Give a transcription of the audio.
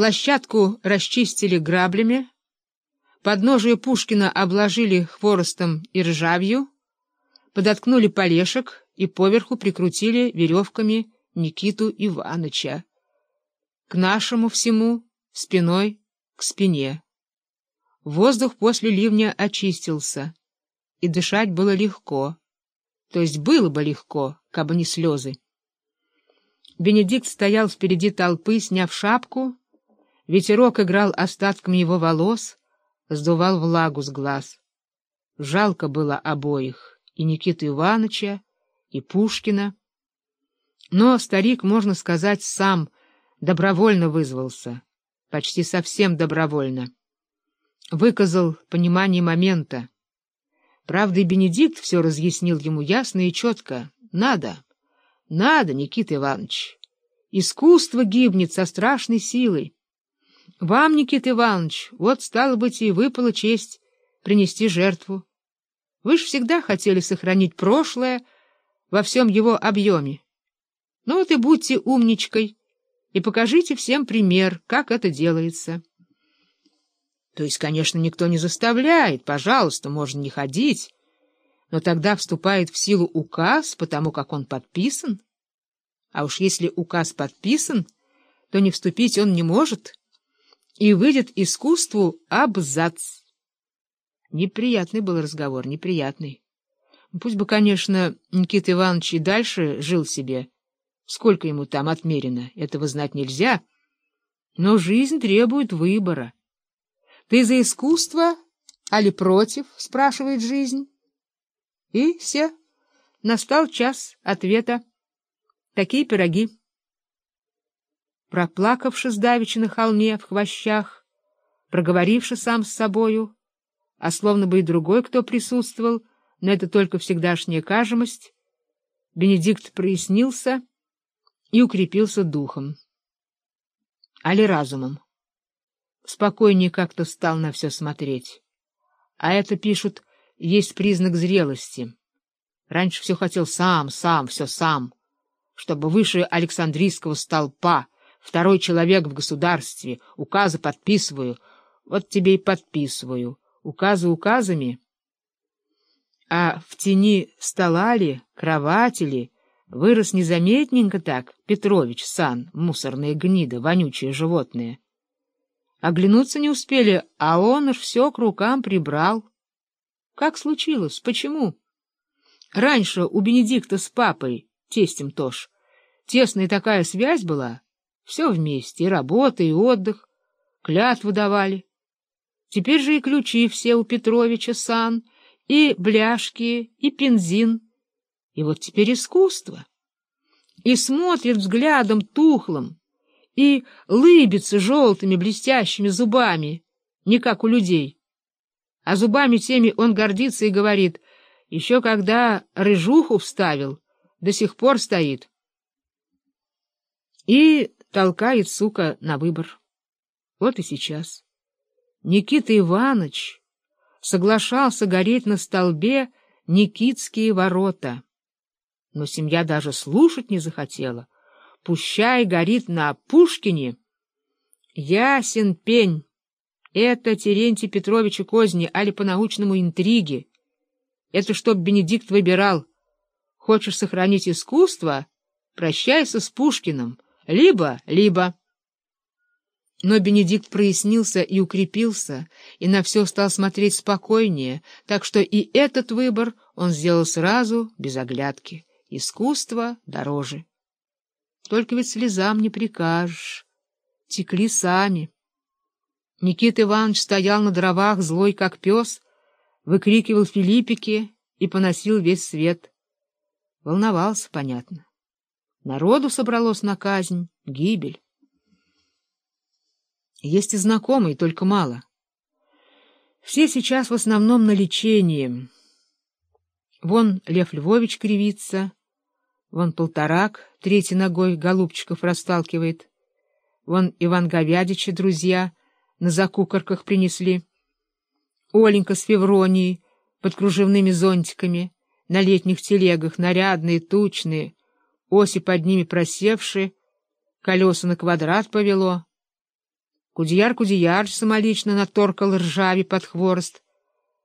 Площадку расчистили граблями, подножие Пушкина обложили хворостом и ржавью, подоткнули полешек и поверху прикрутили веревками Никиту Иваныча. К нашему всему спиной к спине. Воздух после ливня очистился, и дышать было легко. То есть было бы легко, кабы не слезы. Бенедикт стоял впереди толпы, сняв шапку. Ветерок играл остатками его волос, сдувал влагу с глаз. Жалко было обоих, и Никиту Ивановича, и Пушкина. Но старик, можно сказать, сам добровольно вызвался, почти совсем добровольно. Выказал понимание момента. Правда, и Бенедикт все разъяснил ему ясно и четко. Надо. Надо, Никита Иванович. Искусство гибнет со страшной силой. Вам, Никита Иванович, вот, стало быть, и выпала честь принести жертву. Вы же всегда хотели сохранить прошлое во всем его объеме. Ну вот и будьте умничкой и покажите всем пример, как это делается. То есть, конечно, никто не заставляет, пожалуйста, можно не ходить, но тогда вступает в силу указ, потому как он подписан. А уж если указ подписан, то не вступить он не может, и выйдет искусству абзац. Неприятный был разговор, неприятный. Пусть бы, конечно, Никита Иванович и дальше жил себе. Сколько ему там отмерено, этого знать нельзя. Но жизнь требует выбора. Ты за искусство, али против, спрашивает жизнь. И все. Настал час ответа. Такие пироги. Проплакавши давеча на холме в хвощах, проговоривши сам с собою, а словно бы и другой, кто присутствовал, но это только всегдашняя кажемость, Бенедикт прояснился и укрепился духом. Али разумом. Спокойнее как-то стал на все смотреть. А это, пишут, есть признак зрелости. Раньше все хотел сам, сам, все сам, чтобы выше Александрийского столпа, второй человек в государстве, указы подписываю, вот тебе и подписываю, указы указами. А в тени стола ли, кровати ли, вырос незаметненько так Петрович, сан, мусорная гнида, вонючее животное. Оглянуться не успели, а он уж все к рукам прибрал. Как случилось? Почему? Раньше у Бенедикта с папой, тестем тоже, тесная такая связь была. Все вместе, и работа, и отдых. Клятву давали. Теперь же и ключи все у Петровича сан, и бляшки, и бензин. И вот теперь искусство. И смотрит взглядом тухлым, и лыбится желтыми блестящими зубами, не как у людей. А зубами теми он гордится и говорит, еще когда рыжуху вставил, до сих пор стоит. И толкает, сука, на выбор. Вот и сейчас. Никита Иванович соглашался гореть на столбе Никитские ворота. Но семья даже слушать не захотела. Пущай горит на Пушкине. Ясен пень. Это Терентий Петровича козни, али по научному интриге. Это чтоб Бенедикт выбирал. Хочешь сохранить искусство? Прощайся с Пушкиным. Либо, либо. Но Бенедикт прояснился и укрепился, и на все стал смотреть спокойнее, так что и этот выбор он сделал сразу, без оглядки. Искусство дороже. Только ведь слезам не прикажешь. Текли сами. Никита Иванович стоял на дровах, злой как пес, выкрикивал Филиппики и поносил весь свет. Волновался, понятно. Народу собралось на казнь, гибель. Есть и знакомые, только мало. Все сейчас в основном на лечении. Вон Лев Львович кривится, вон Полторак третий ногой голубчиков расталкивает, вон Иван Говядича друзья на закукорках принесли, Оленька с Февронией под кружевными зонтиками, на летних телегах, нарядные, тучные, оси под ними просевшие, колеса на квадрат повело — Кудеяр Кудеяр самолично наторкал ржави под хворост,